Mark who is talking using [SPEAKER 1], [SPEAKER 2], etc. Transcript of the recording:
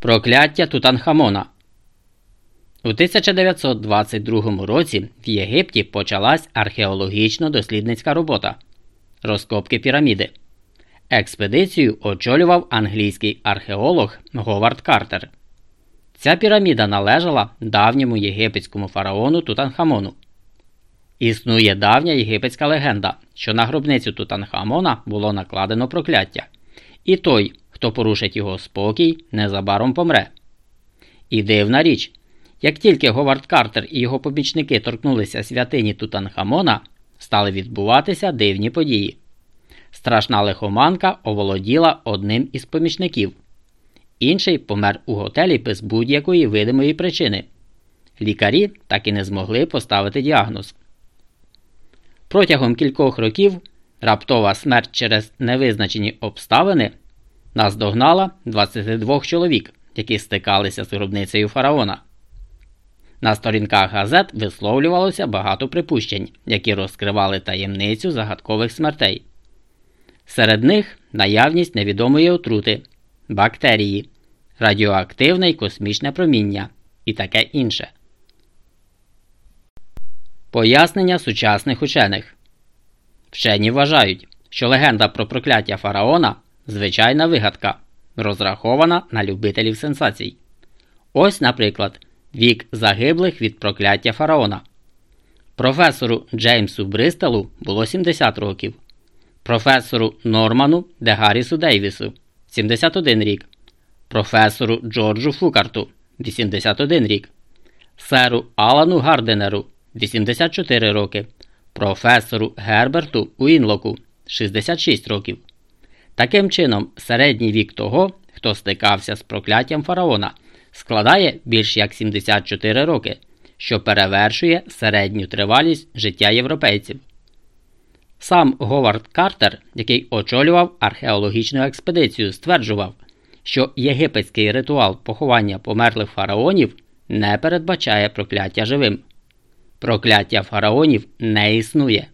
[SPEAKER 1] Прокляття Тутанхамона. У 1922 році в Єгипті почалась археологічно-дослідницька робота розкопки піраміди. Експедицію очолював англійський археолог Говард Картер. Ця піраміда належала давньому єгипетському фараону Тутанхамону. Існує давня єгипетська легенда, що на гробницю Тутанхамона було накладено прокляття, і той, хто порушить його спокій, незабаром помре. І дивна річ, як тільки Говард Картер і його помічники торкнулися святині Тутанхамона, стали відбуватися дивні події. Страшна лихоманка оволоділа одним із помічників. Інший помер у готелі без будь-якої видимої причини. Лікарі так і не змогли поставити діагноз. Протягом кількох років раптова смерть через невизначені обставини наздогнала 22 чоловік, які стикалися з гробницею фараона. На сторінках газет висловлювалося багато припущень, які розкривали таємницю загадкових смертей. Серед них наявність невідомої отрути, бактерії, радіоактивне й космічне проміння і таке інше. Пояснення сучасних учених Вчені вважають, що легенда про прокляття фараона звичайна вигадка, розрахована на любителів сенсацій. Ось, наприклад, вік загиблих від прокляття фараона. Професору Джеймсу Бристелу було 70 років, професору Норману Дегарісу Дейвісу 71 рік, професору Джорджу Фукарту 81 рік, серу Алану Гарденеру 84 роки, професору Герберту Уінлоку 66 років. Таким чином, середній вік того, хто стикався з прокляттям фараона, складає більш як 74 роки, що перевершує середню тривалість життя європейців. Сам Говард Картер, який очолював археологічну експедицію, стверджував, що єгипетський ритуал поховання померлих фараонів не передбачає прокляття живим. Прокляття фараонів не існує.